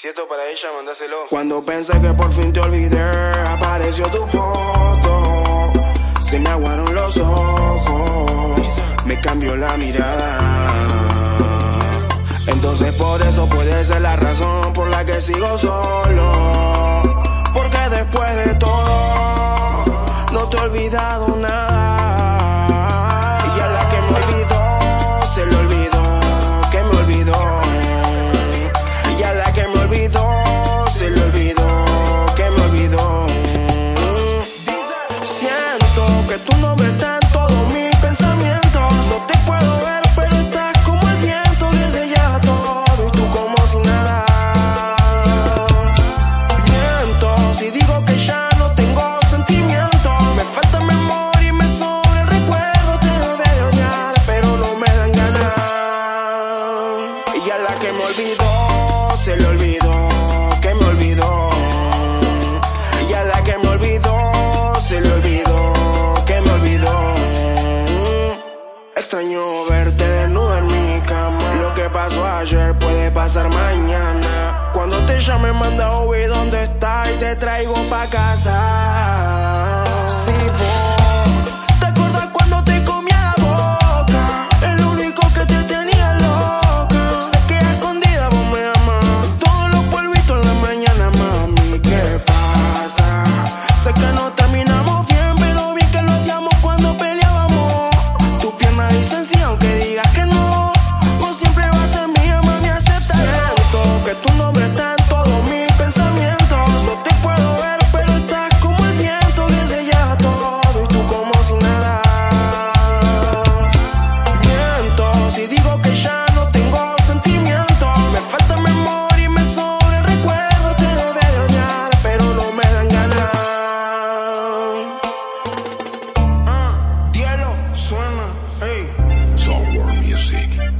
Si esto para ella, mandáselo. Cuando pensé que por fin te olvidé, apareció tu foto. Se me aguaron los ojos, me cambió la mirada. Entonces por eso puede ser la razón por la que sigo solo. Porque después de todo, no te he olvidado nada. No ver tan todos mis pensamientos, no te puedo ver, pero estás como el viento que se ya todo. Y tú como sin nada. Miento, si digo que ya no tengo sentimientos. Me falta memoria y me suele el recuerdo. Te debe dañar, pero no me dan ganas. Y ya la que me olvidó, se le olvidó, que me olvidó. mañana. Cuando te llame, manda OB dónde está y te traigo pa' casa. music.